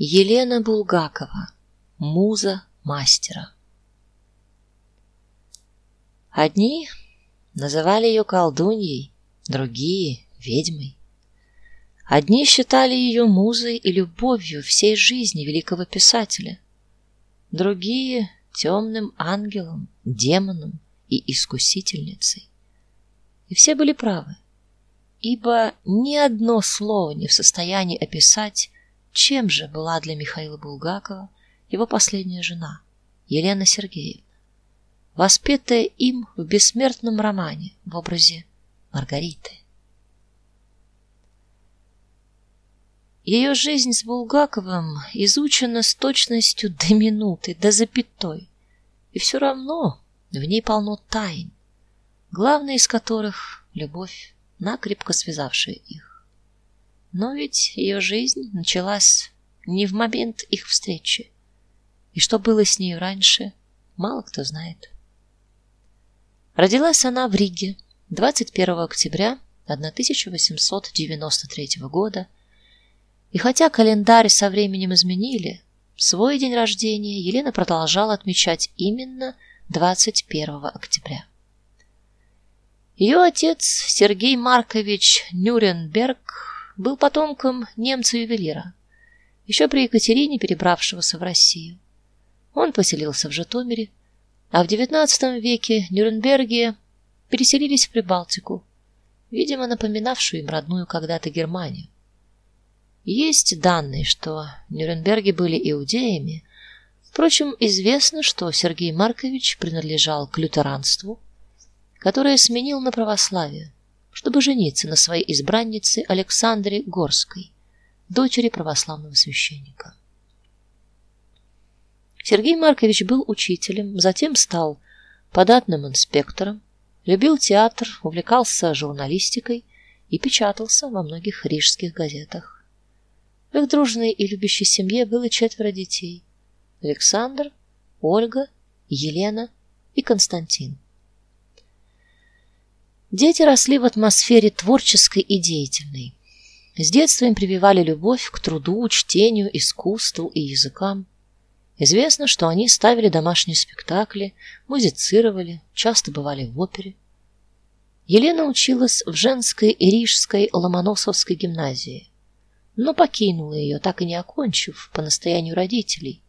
Елена Булгакова, муза мастера. Одни называли ее колдуньей, другие ведьмой. Одни считали ее музой и любовью всей жизни великого писателя, другие темным ангелом, демоном и искусительницей. И все были правы, ибо ни одно слово не в состоянии описать, чем же была для Михаила Булгакова его последняя жена, Елена Сергеевна, воспетая им в бессмертном романе в образе Маргариты. Ее жизнь с Булгаковым изучена с точностью до минуты, до запятой. И все равно в ней полно тайн, главная из которых любовь, накрепко связавшая их. Но ведь ее жизнь началась не в момент их встречи. И что было с ней раньше, мало кто знает. Родилась она в Риге 21 октября 1893 года и хотя календарь со временем изменили, свой день рождения Елена продолжала отмечать именно 21 октября. Ее отец Сергей Маркович Нюрнберг был потомком немца-ювелира, еще при Екатерине перебравшегося в Россию. Он поселился в Житомире, а в XIX веке Нюрнберги переселились в Прибалтику, видимо, напоминавшую им родную когда-то Германию. Есть данные, что Нюрнберги были иудеями. Впрочем, известно, что Сергей Маркович принадлежал к лютеранству, которое сменил на православие, чтобы жениться на своей избраннице Александре Горской, дочери православного священника. Сергей Маркович был учителем, затем стал податным инспектором, любил театр, увлекался журналистикой и печатался во многих рижских газетах. В их дружной и любящей семье было четверо детей: Александр, Ольга, Елена и Константин. Дети росли в атмосфере творческой и деятельной. С детства им прививали любовь к труду, чтению, искусству и языкам. Известно, что они ставили домашние спектакли, музицировали, часто бывали в опере. Елена училась в женской Рижской Ломоносовской гимназии но покинула ее, так и не окончив по настоянию родителей.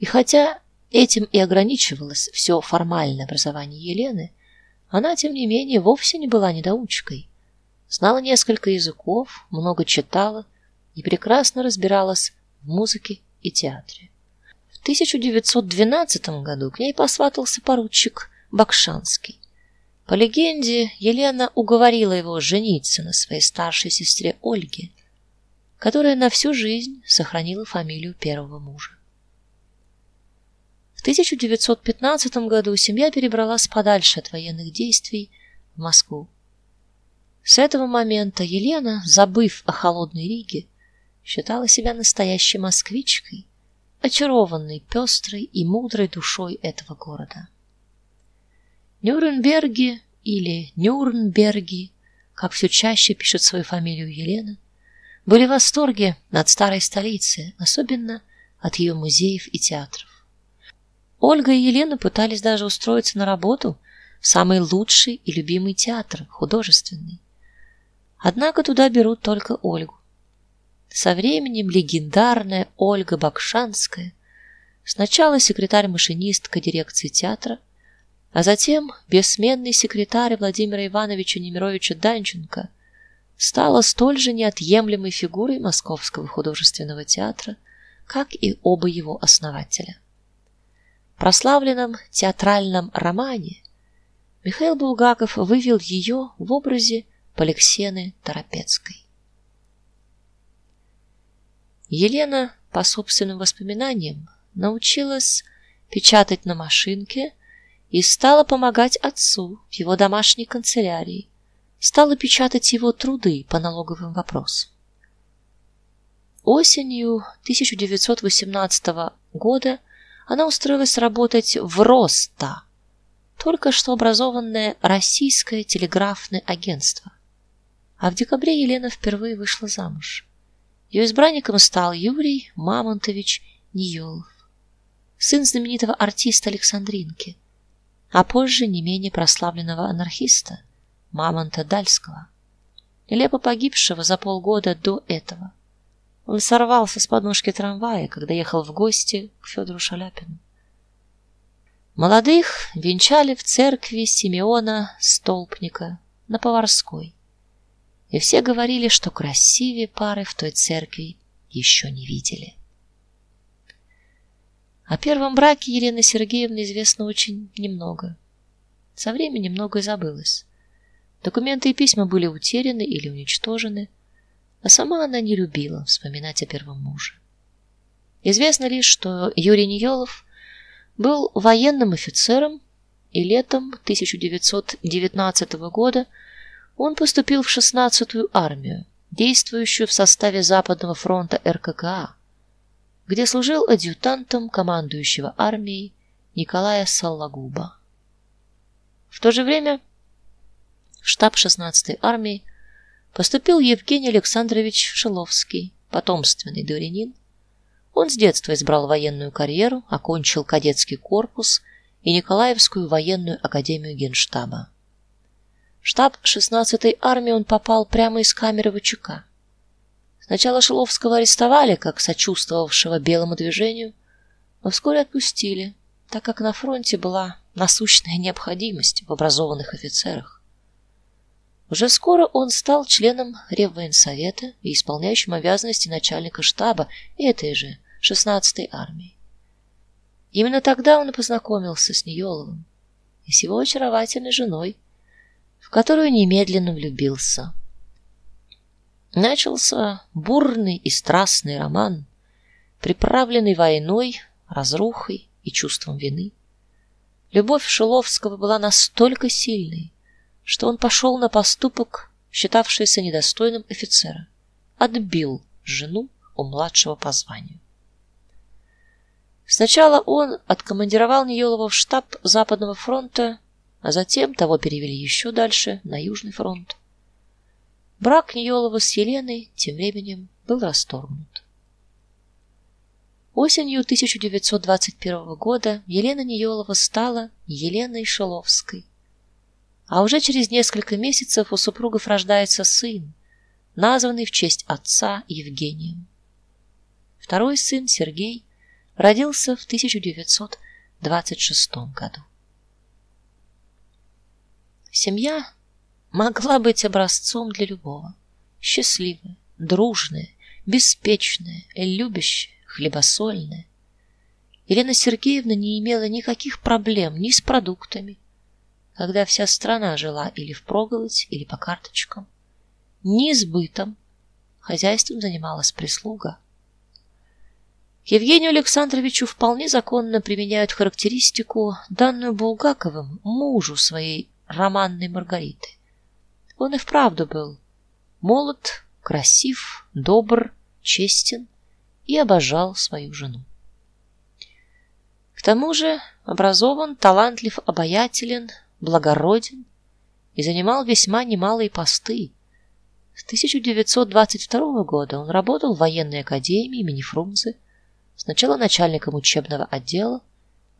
И хотя этим и ограничивалось все формальное образование Елены, она тем не менее вовсе не была недоучкой. Знала несколько языков, много читала и прекрасно разбиралась в музыке и театре. В 1912 году к ней посватался поручик Бакшанский. По легенде, Елена уговорила его жениться на своей старшей сестре Ольге, которая на всю жизнь сохранила фамилию первого мужа. В 1915 году семья перебралась подальше от военных действий в Москву. С этого момента Елена, забыв о холодной Риге, считала себя настоящей москвичкой, очарованной пестрой и мудрой душой этого города. Нюрнберги или Нюрнберги, как все чаще пишет свою фамилию Елена, были в восторге от старой столицы, особенно от ее музеев и театров. Ольга и Елена пытались даже устроиться на работу в самый лучший и любимый театр, художественный. Однако туда берут только Ольгу. Со временем легендарная Ольга Бакшанская, сначала секретарь-машинистка дирекции театра, а затем бессменный секретарь Владимира Ивановича Немировича Данченко стала столь же неотъемлемой фигурой Московского художественного театра, как и оба его основателя. Прославленном театральном романе Михаил Булгаков вывел ее в образе Поликсены Торопецкой. Елена, по собственным воспоминаниям, научилась печатать на машинке и стала помогать отцу в его домашней канцелярии стала печатать его труды по налоговым вопросам. Осенью 1918 года она устроилась работать в Роста, только что образованное российское телеграфное агентство. А в декабре Елена впервые вышла замуж. Ее избранником стал Юрий Мамонтович Ниелов, сын знаменитого артиста Александринки, а позже не менее прославленного анархиста Мамонта Дальского, нелепо погибшего за полгода до этого. Он сорвался с подножки трамвая, когда ехал в гости к Федору Шаляпину. Молодых венчали в церкви Симеона Столпника на Поварской. И все говорили, что красивее пары в той церкви еще не видели. О первом браке Елены Сергеевны известно очень немного. Со временем многое забылось. Документы и письма были утеряны или уничтожены, а сама она не любила вспоминать о первом муже. Известно лишь, что Юрий Ниелов был военным офицером, и летом 1919 года он поступил в 16-ю армию, действующую в составе Западного фронта РККА, где служил адъютантом командующего армией Николая Саллагуба. В то же время штаб 16-й армии поступил Евгений Александрович Шиловский, потомственный дворянин, он с детства избрал военную карьеру, окончил кадетский корпус и Николаевскую военную академию Генштаба. В штаб 16-й армии он попал прямо из камеры ВЧК. Сначала Шиловского арестовали как сочувствовавшего белому движению, но вскоре отпустили, так как на фронте была насущная необходимость в образованных офицерах. Уже скоро он стал членом Реввоенсовета и исполняющим обязанности начальника штаба этой же 16-й армии. Именно тогда он и познакомился с Ниеловым и с его очаровательной женой, в которую немедленно влюбился. Начался бурный и страстный роман, приправленный войной, разрухой и чувством вины. Любовь Шиловского была настолько сильной, что он пошел на поступок, считавшийся недостойным офицера, отбил жену у младшего по званию. Сначала он откомандировал Ниелова в штаб Западного фронта, а затем того перевели еще дальше, на Южный фронт. Брак Ниелова с Еленой тем временем был расторгнут. Осенью 1921 года Елена Ниелова стала Еленой Шиловской. А уже через несколько месяцев у супругов рождается сын, названный в честь отца Евгением. Второй сын Сергей родился в 1926 году. Семья могла быть образцом для любого: счастливая, дружная, беспечная, любящая, хлебосольная. Елена Сергеевна не имела никаких проблем ни с продуктами, когда вся страна жила или впроголодь, или по карточкам, ни с бытом, хозяйством занималась прислуга. Евгению Александровичу вполне законно применяют характеристику, данную Булгаковым мужу своей романной Маргариты. Он и вправду был молод, красив, добр, честен и обожал свою жену. К тому же образован, талантлив, обаятелен, благороден и занимал весьма немалые посты. С 1922 года он работал в военной академии имени Фрунзе Сначала начальником учебного отдела,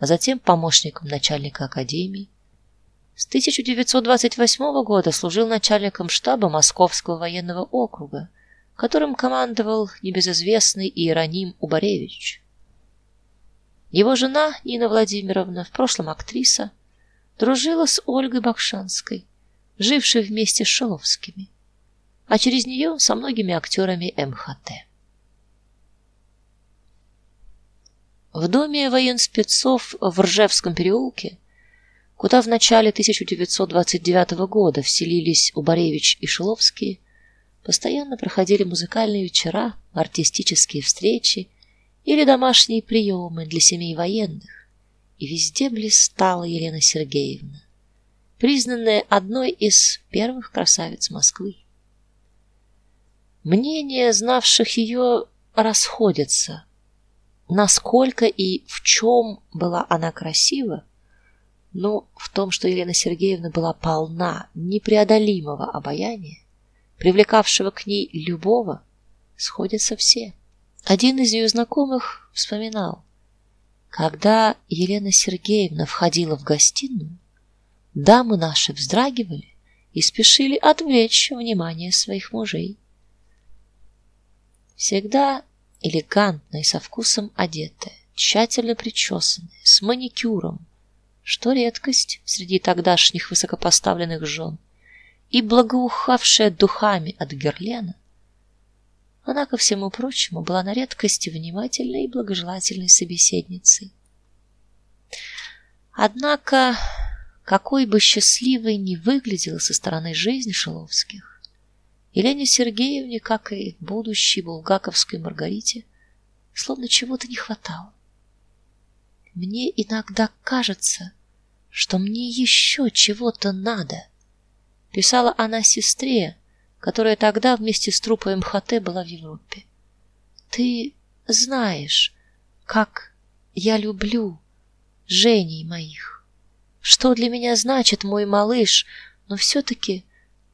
а затем помощником начальника академии. С 1928 года служил начальником штаба Московского военного округа, которым командовал небезызвестный Иероним Убаревич. Его жена Нина Владимировна, в прошлом актриса, дружила с Ольгой Бакшанской, жившей вместе с Шиловскими, а через нее со многими актерами МХТ. В доме военспецов в Ржевском переулке, куда в начале 1929 года вселились Убаревич и Шиловский, постоянно проходили музыкальные вечера, артистические встречи или домашние приемы для семей военных, и везде блистала Елена Сергеевна, признанная одной из первых красавиц Москвы. Мнения знавших ее расходятся насколько и в чем была она красива, но в том, что Елена Сергеевна была полна непреодолимого обаяния, привлекавшего к ней любого, сходятся все. Один из ее знакомых вспоминал, когда Елена Сергеевна входила в гостиную, дамы наши вздрагивали и спешили отвлечь внимание своих мужей. Всегда элегантная и со вкусом одетая, тщательно причесанная, с маникюром, что редкость среди тогдашних высокопоставленных жен, и благоухавшая духами от Герлена, она ко всему прочему была на редкость внимательной и благожелательной собеседницей. Однако, какой бы счастливой ни выглядела со стороны жизнь Шиловских, Елене Сергеевне, как и будущей булгаковской Маргарите, словно чего-то не хватало. Мне иногда кажется, что мне еще чего-то надо, писала она сестре, которая тогда вместе с труппой МХТ была в Европе. Ты знаешь, как я люблю Женей моих. Что для меня значит мой малыш, но все таки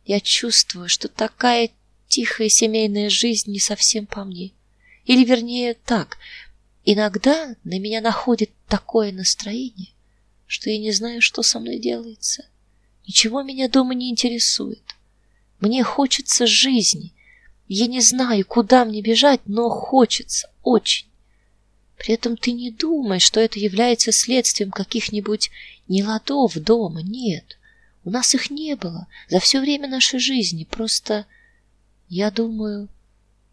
я чувствую, что такая тихая семейная жизнь не совсем по мне. Или вернее, так, иногда на меня находит такое настроение, что я не знаю, что со мной делается. Ничего меня дома не интересует. Мне хочется жизни. Я не знаю, куда мне бежать, но хочется очень. При этом ты не думай, что это является следствием каких-нибудь неладов дома. Нет. У нас их не было за все время нашей жизни. Просто я думаю,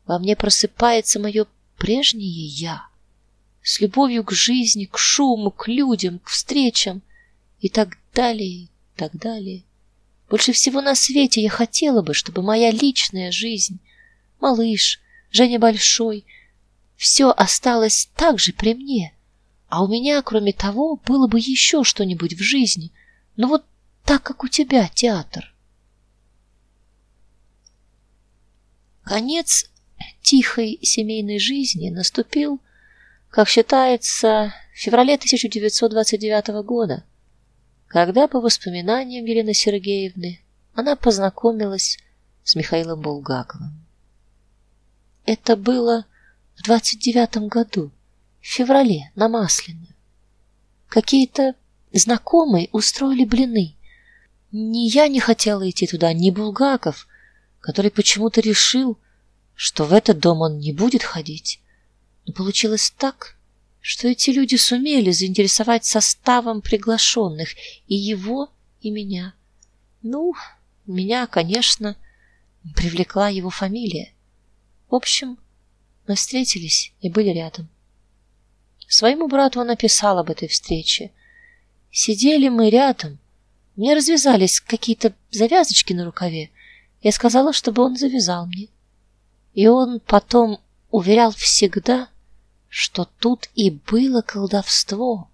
во мне просыпается мое прежнее я, с любовью к жизни, к шуму, к людям, к встречам и так далее, и так далее. Больше всего на свете я хотела бы, чтобы моя личная жизнь, малыш, Женя большой, все осталось так же при мне. А у меня, кроме того, было бы еще что-нибудь в жизни. Ну вот так, как у тебя театр. Конец тихой семейной жизни наступил, как считается, в феврале 1929 года когда по воспоминаниям Елены Сергеевны она познакомилась с Михаилом Булгаковым. Это было в двадцать девятом году, в феврале, на Масляную. Какие-то знакомые устроили блины. Ни я не хотела идти туда, ни Булгаков, который почему-то решил, что в этот дом он не будет ходить. Но получилось так, что эти люди сумели заинтересовать составом приглашенных и его, и меня. Ну, меня, конечно, привлекла его фамилия. В общем, мы встретились и были рядом. Своему брату он написал об этой встрече. Сидели мы рядом. Мне развязались какие-то завязочки на рукаве. Я сказала, чтобы он завязал мне. И он потом уверял всегда, что тут и было колдовство.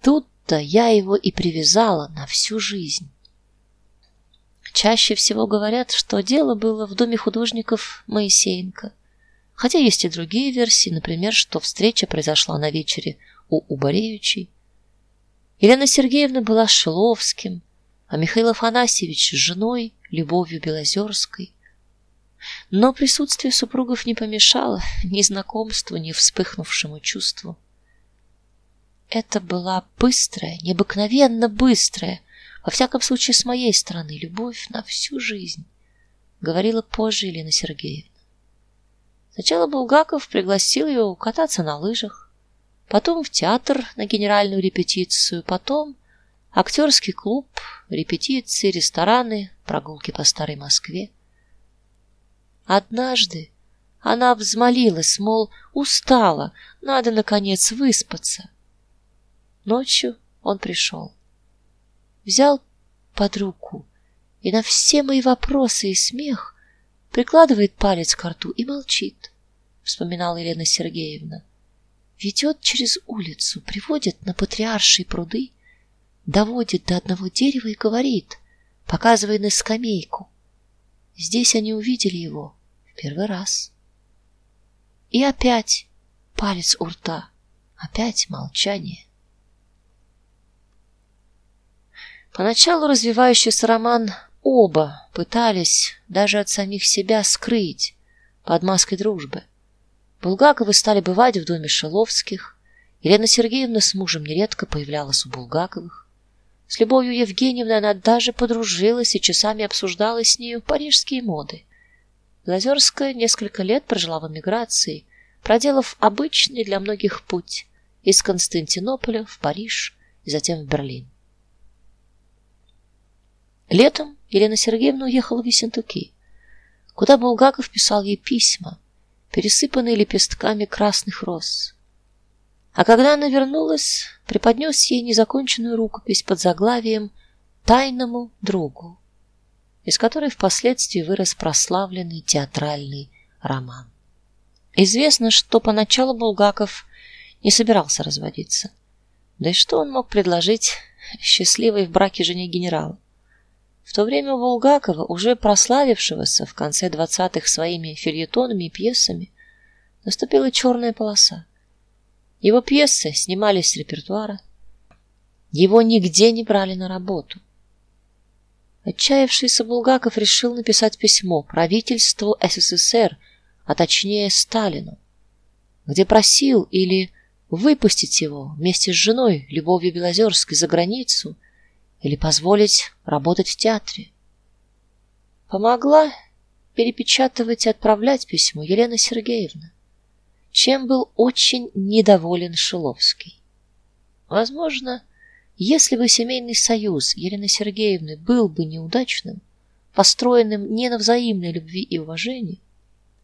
Тут-то я его и привязала на всю жизнь. Чаще всего говорят, что дело было в доме художников Моисеенко. Хотя есть и другие версии, например, что встреча произошла на вечере у Убаревичей. Елена Сергеевна была Шиловским, а Михаил Афанасьевич женой Любовью Белозерской. Но присутствие супругов не помешало ни знакомству, ни вспыхнувшему чувству. Это была быстрая, необыкновенно быстрая, во всяком случае с моей стороны, любовь на всю жизнь, говорила позже Елена Сергеевна. Сначала Булгаков пригласил ее кататься на лыжах, потом в театр на генеральную репетицию, потом актерский клуб, репетиции, рестораны, прогулки по старой Москве. Однажды она взмолилась, мол, устала, надо наконец выспаться. Ночью он пришел. Взял под руку и на все мои вопросы и смех прикладывает палец к рту и молчит, вспоминала Елена Сергеевна. Ведет через улицу, приводит на патриаршие пруды, доводит до одного дерева и говорит, показывая на скамейку: Здесь они увидели его первый раз. И опять палец у рта, опять молчание. Поначалу развивающийся роман оба пытались даже от самих себя скрыть, под маской дружбы. Булгаковы стали бывать в доме Шиловских. Елена Сергеевна с мужем нередко появлялась у Булгаковых. С Любовью Евгеньевной она даже подружилась и часами обсуждала с нею парижские моды. Лазерская несколько лет прожила в эмиграции, проделав обычный для многих путь из Константинополя в Париж и затем в Берлин. Летом Елена Сергеевна уехала в Ессентуки, куда Булгаков писал ей письма, пересыпанные лепестками красных роз. А когда она вернулась, преподнес ей незаконченную рукопись под заглавием Тайному другу, из которой впоследствии вырос прославленный театральный роман. Известно, что поначалу Булгаков не собирался разводиться. Да и что он мог предложить счастливой в браке жене генерала? В то время у Булгакова, уже прославившегося в конце двадцатых своими фельетонами и пьесами, наступила черная полоса. Его пьесы снимались с репертуара, его нигде не брали на работу. Отчаявшийся Булгаков решил написать письмо правительству СССР, а точнее Сталину, где просил или выпустить его вместе с женой Любовью Белозерской за границу или позволить работать в театре. Помогла перепечатывать и отправлять письмо Елена Сергеевна, чем был очень недоволен Шиловский. Возможно, если бы семейный союз Елены Сергеевны был бы неудачным, построенным не на взаимной любви и уважении,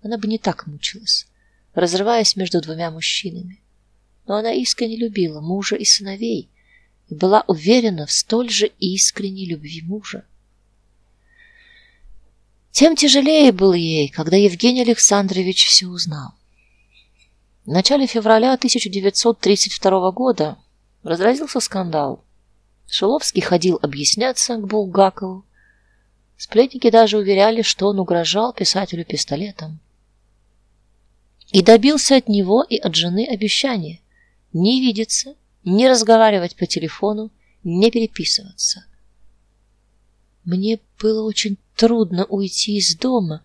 она бы не так мучилась, разрываясь между двумя мужчинами. Но она искренне любила мужа и сыновей и была уверена в столь же искренней любви мужа. Тем тяжелее было ей, когда Евгений Александрович все узнал. В начале февраля 1932 года разразился скандал. Шиловский ходил объясняться к Булгакову. Сплетники даже уверяли, что он угрожал писателю пистолетом. И добился от него и от жены обещания не видеться не разговаривать по телефону, не переписываться. Мне было очень трудно уйти из дома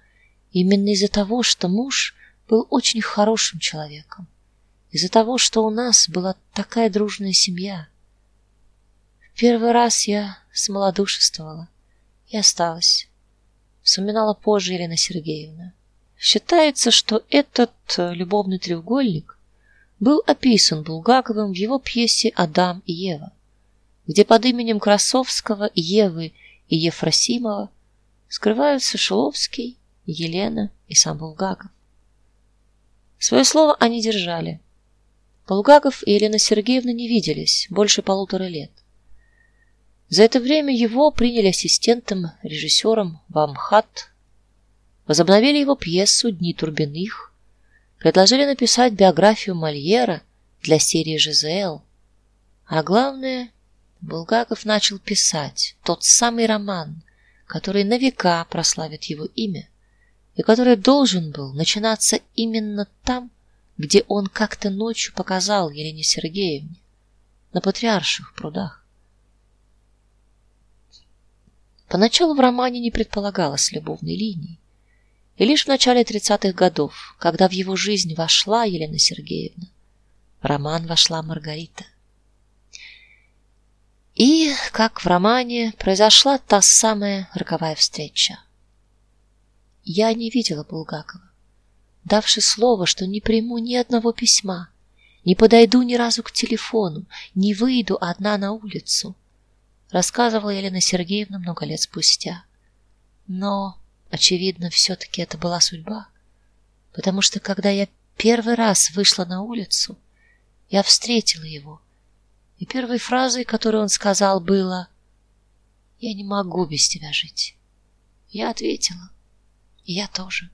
именно из-за того, что муж был очень хорошим человеком, из-за того, что у нас была такая дружная семья. Первый раз я смолодушествовала и осталась. Вспоминала позже Елена Сергеевна. Считается, что этот э, любовный треугольник был описан Булгаковым в его пьесе Адам и Ева, где под именем Красовского, Евы и Ефросимова скрываются Шиловский, Елена и сам Булгаков. Свое слово они держали. Булгаков и Елена Сергеевна не виделись больше полутора лет. За это время его приняли ассистентом, режиссером в Амхат, возобновили его пьесу Дни Турбиных, предложили написать биографию Мольера для серии Жизел. А главное, Булгаков начал писать тот самый роман, который на века прославит его имя и который должен был начинаться именно там, где он как-то ночью показал Елене Сергеевне на Патриарших прудах. Поначалу в романе не предполагалось любовной линии, и лишь в начале тридцатых годов, когда в его жизнь вошла Елена Сергеевна, в роман вошла Маргарита. И, как в романе, произошла та самая роковая встреча. Я не видела Булгакова, давши слово, что не приму ни одного письма, не подойду ни разу к телефону, не выйду одна на улицу, рассказывала Елена Сергеевна много лет спустя. Но Очевидно, все таки это была судьба, потому что когда я первый раз вышла на улицу, я встретила его. И первой фразой, которую он сказал, было: "Я не могу без тебя жить". Я ответила: "И я тоже".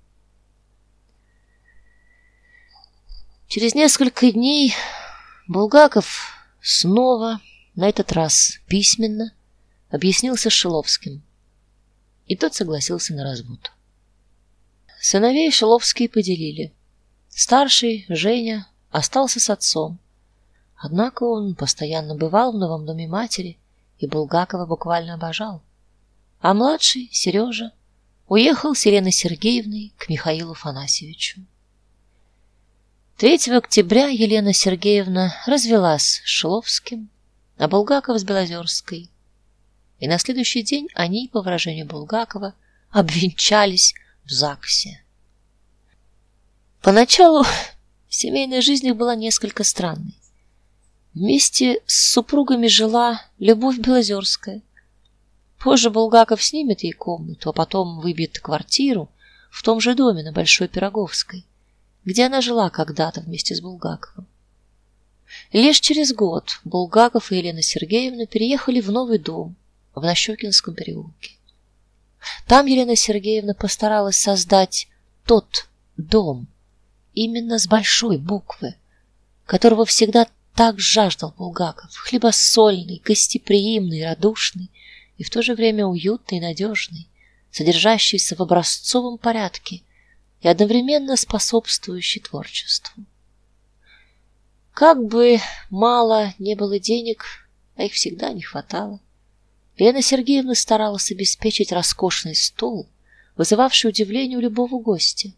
Через несколько дней Булгаков снова, на этот раз письменно, объяснился с Шиловским и тот согласился на развод. Сыновей Шиловские поделили. Старший, Женя, остался с отцом. Однако он постоянно бывал в новом доме матери и Булгакова буквально обожал. А младший, Сережа, уехал с Еленой Сергеевной к Михаилу Фанасьевичу. 3 октября Елена Сергеевна развелась с Шиловским, а Булгаков с Белозерской. И на следующий день они, по выражению Булгакова, обвенчались в ЗАГСе. Поначалу семейная жизнь их была несколько странной. Вместе с супругами жила Любовь Белозерская. Позже Булгаков снимет ей комнату, а потом выбьет квартиру в том же доме на Большой Пироговской где она жила когда-то вместе с Булгаковым. Лишь через год Булгаков и Елена Сергеевна переехали в новый дом в Нащекинском переулке. Там Елена Сергеевна постаралась создать тот дом именно с большой буквы, которого всегда так жаждал Булгаков, хлебосольный, гостеприимный, радушный и в то же время уютный и надежный, содержащийся в образцовом порядке и одновременно способствующий творчеству. Как бы мало не было денег, а их всегда не хватало, Лена Сергеевна старалась обеспечить роскошный стол, вызывавший удивление у любого гостя.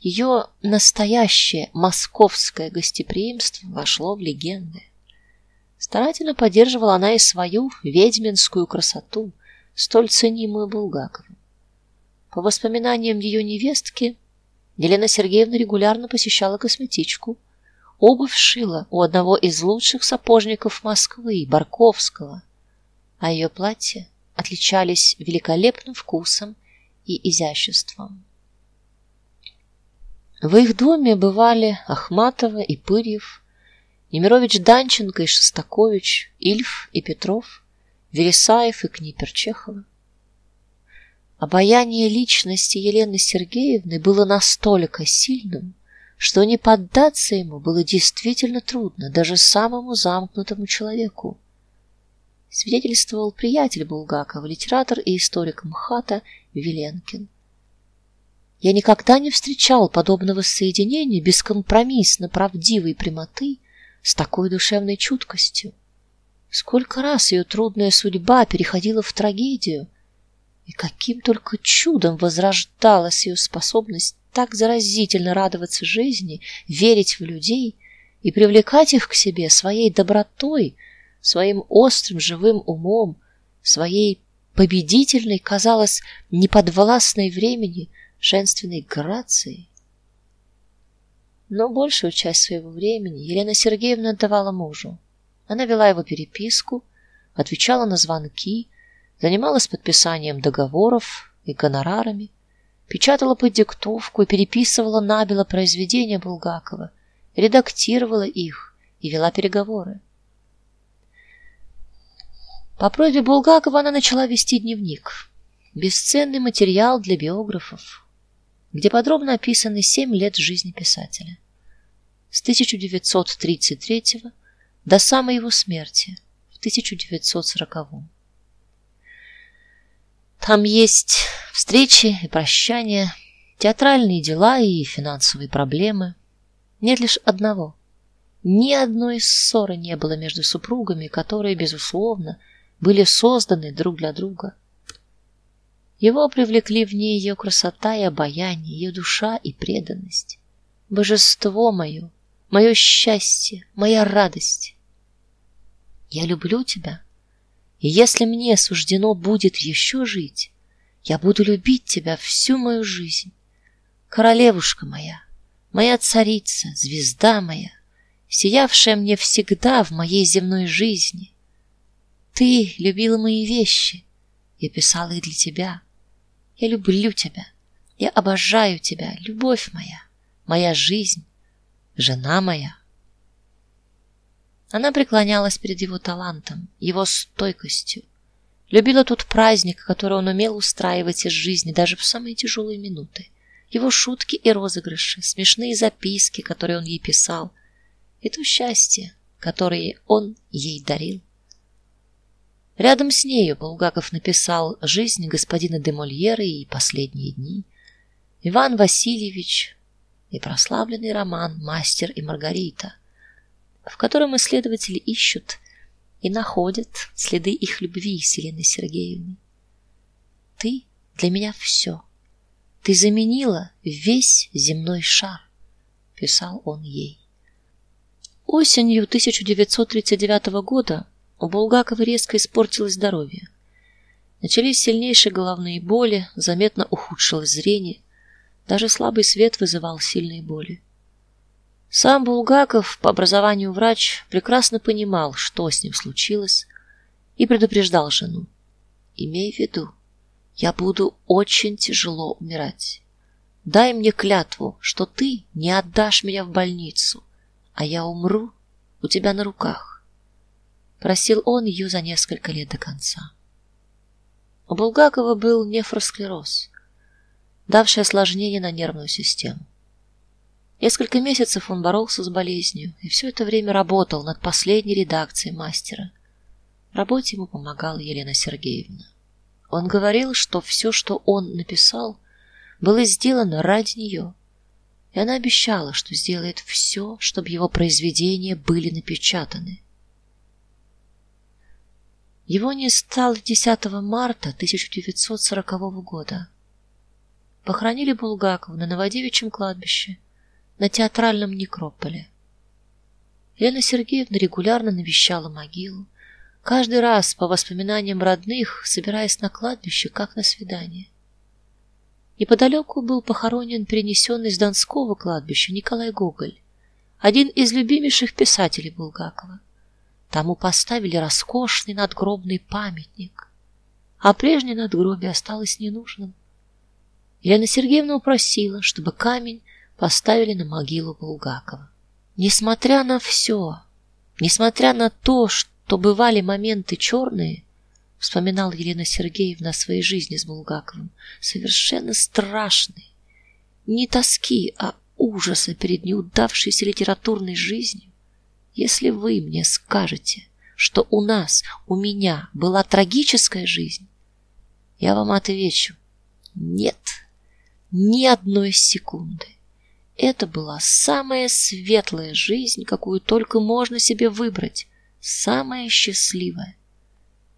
Ее настоящее московское гостеприимство вошло в легенды. Старательно поддерживала она и свою ведьминскую красоту, столь ценимую Булгаковым. По воспоминаниям ее невестки, Елена Сергеевна регулярно посещала косметичку. Обувь шила у одного из лучших сапожников Москвы, Барковского, а ее платья отличались великолепным вкусом и изяществом. В их доме бывали Ахматова и Пырьев, Немирович Данченко и Шостакович, Ильф и Петров, Вересаев и Книпер Чехова. Обаяние личности Елены Сергеевны было настолько сильным, что не поддаться ему было действительно трудно даже самому замкнутому человеку. Свидетельствовал приятель Булгакова, литератор и историк МХАТа Веленкин. Я никогда не встречал подобного соединения бескомпромиссно правдивой прямоты с такой душевной чуткостью. Сколько раз ее трудная судьба переходила в трагедию, и каким только чудом возрождалась ее способность так заразительно радоваться жизни, верить в людей и привлекать их к себе своей добротой, своим острым живым умом, своей победительной, казалось, неподвластной времени женственной грацией. Но большую часть своего времени Елена Сергеевна отдавала мужу. Она вела его переписку, отвечала на звонки, занималась подписанием договоров и гонорарами, печатала под диктовку и переписывала набело произведения Булгакова, редактировала их и вела переговоры. По просьбе Булгакова она начала вести дневник, бесценный материал для биографов, где подробно описаны семь лет жизни писателя. С 1933 до самой его смерти в 1940 -м. Там есть встречи и прощания, театральные дела и финансовые проблемы. Нет лишь одного. Ни одной ссоры не было между супругами, которые безусловно были созданы друг для друга. Его привлекли в ней ее красота и обаяние, ее душа и преданность. Божество мое, мое счастье, моя радость. Я люблю тебя, и если мне суждено будет еще жить, я буду любить тебя всю мою жизнь. Королевушка моя, моя царица, звезда моя, сиявшая мне всегда в моей земной жизни. Ты любила мои вещи, я писала их для тебя. Я люблю тебя. Я обожаю тебя, любовь моя, моя жизнь, жена моя. Она преклонялась перед его талантом, его стойкостью. Любила тот праздник, который он умел устраивать из жизни даже в самые тяжелые минуты. Его шутки и розыгрыши, смешные записки, которые он ей писал, и то счастье, которое он ей дарил. Рядом с нею Булгаков написал «Жизнь господина де Мольера» и «Последние дни», Иван Васильевич и прославленный роман «Мастер и Маргарита», в котором исследователи ищут и находят следы их любви с Еленой Сергеевной. Ты для меня все, Ты заменила весь земной шар, писал он ей. Осенью 1939 года у Булгакова резко испортилось здоровье. Начались сильнейшие головные боли, заметно ухудшилось зрение, даже слабый свет вызывал сильные боли. Сам Булгаков, по образованию врач, прекрасно понимал, что с ним случилось, и предупреждал жену: "Имей в виду, я буду очень тяжело умирать. Дай мне клятву, что ты не отдашь меня в больницу, а я умру у тебя на руках". Просил он ее за несколько лет до конца. У Булгакова был нефросклероз, давший осложнение на нервную систему. Несколько месяцев он боролся с болезнью и все это время работал над последней редакцией мастера. В работе ему помогала Елена Сергеевна. Он говорил, что все, что он написал, было сделано ради нее, и она обещала, что сделает все, чтобы его произведения были напечатаны. Его не стало 10 марта 1940 года. Похоронили Булгакова на Новодевичьем кладбище, на театральном некрополе. Елена Сергеевна регулярно навещала могилу, каждый раз по воспоминаниям родных, собираясь на кладбище, как на свидание. Неподалеку был похоронен перенесенный с Донского кладбища Николай Гоголь, один из любимейших писателей Булгакова. Тому поставили роскошный надгробный памятник, а прежнее надгробие осталось ненужным. Елена Сергеевна упросила, чтобы камень поставили на могилу Булгакова. Несмотря на все, несмотря на то, что бывали моменты черные, вспоминал Елена Сергеевна о своей жизни с Булгаковым, совершенно страшные, не тоски, а ужаса перед неудавшейся литературной жизнью. Если вы мне скажете, что у нас, у меня была трагическая жизнь, я вам отвечу: нет, ни одной секунды. Это была самая светлая жизнь, какую только можно себе выбрать, самая счастливая.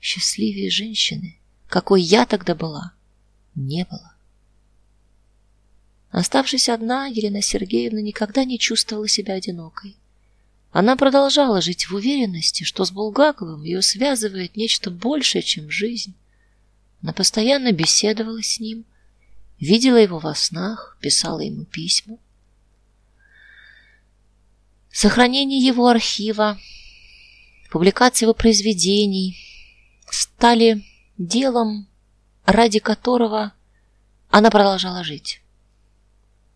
Счастливее женщины, какой я тогда была, не было. Оставшись одна, Елена Сергеевна никогда не чувствовала себя одинокой. Она продолжала жить в уверенности, что с Булгаковым ее связывает нечто большее, чем жизнь. Она постоянно беседовала с ним, видела его во снах, писала ему письма. Сохранение его архива, публикация его произведений стали делом, ради которого она продолжала жить.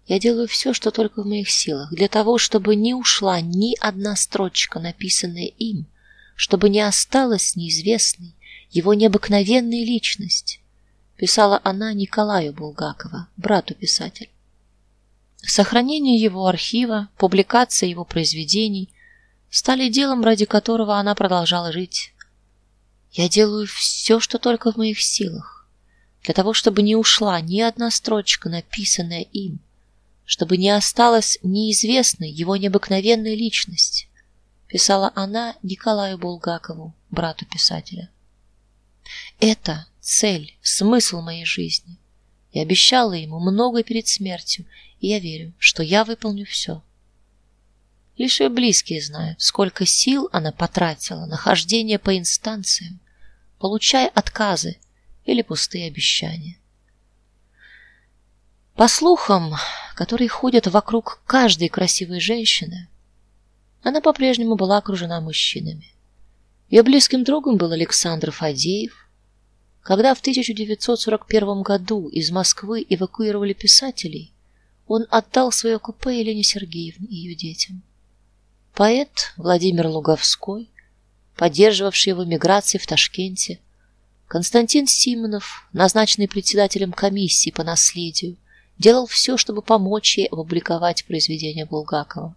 Я делаю все, что только в моих силах, для того, чтобы не ушла ни одна строчка, написанная им, чтобы не осталась неизвестной его необыкновенная личность, писала она Николаю Булгакова, брату писателя. Сохранение его архива, публикация его произведений стали делом, ради которого она продолжала жить. Я делаю все, что только в моих силах, для того, чтобы не ушла ни одна строчка, написанная им чтобы не осталась неизвестной его необыкновенная личность, писала она Николаю Булгакову, брату писателя. Это цель, смысл моей жизни. Я обещала ему многое перед смертью, и я верю, что я выполню все. Лишь ее близкие знают, сколько сил она потратила на хождение по инстанциям, получая отказы или пустые обещания. По слухам, которые ходят вокруг каждой красивой женщины, она по-прежнему была окружена мужчинами. Ее близким другом был Александр Фадеев. Когда в 1941 году из Москвы эвакуировали писателей, он отдал свое купе Елене Сергеевне и ее детям. Поэт Владимир Луговской, поддерживавший его миграции в Ташкенте, Константин Симонов, назначенный председателем комиссии по наследию, делал все, чтобы помочь ей опубликовать произведения Булгакова.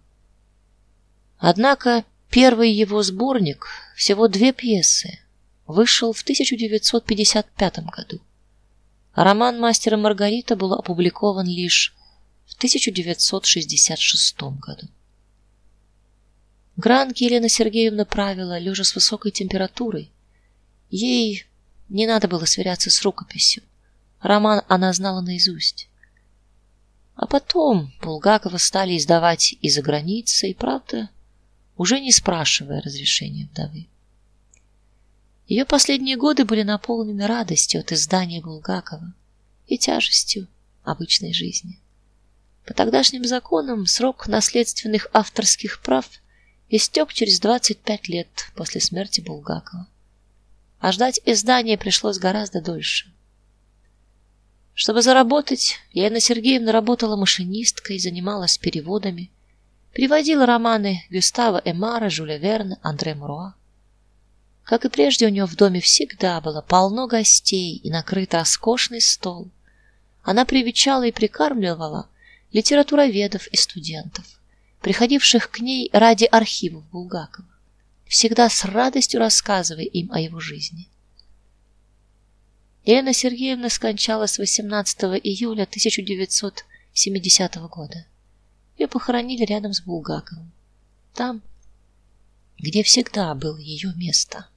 Однако первый его сборник, всего две пьесы, вышел в 1955 году. Роман Мастер и Маргарита был опубликован лишь в 1966 году. Гранки Елена Сергеевна правила лежа с высокой температурой. Ей не надо было сверяться с рукописью. Роман она знала наизусть. А потом Булгакова стали издавать и за границей, правда, уже не спрашивая разрешения вдовы. Ее последние годы были наполнены радостью от издания Булгакова и тяжестью обычной жизни. По тогдашним законам срок наследственных авторских прав истек через 25 лет после смерти Булгакова. А ждать издания пришлось гораздо дольше. Чтобы заработать, Елена Сергеевна работала машинисткой, занималась переводами, переводила романы Гюстава Эмара, Жюля Верна, Андре Муруа. Как и прежде, у нее в доме всегда было полно гостей и накрыт роскошный стол. Она привечала и прикармливала литературоведов и студентов, приходивших к ней ради архивов Булгакова, всегда с радостью рассказывая им о его жизни. Елена Сергеевна скончалась 18 июля 1970 года. Ее похоронили рядом с Булгаковым, там, где всегда было ее место.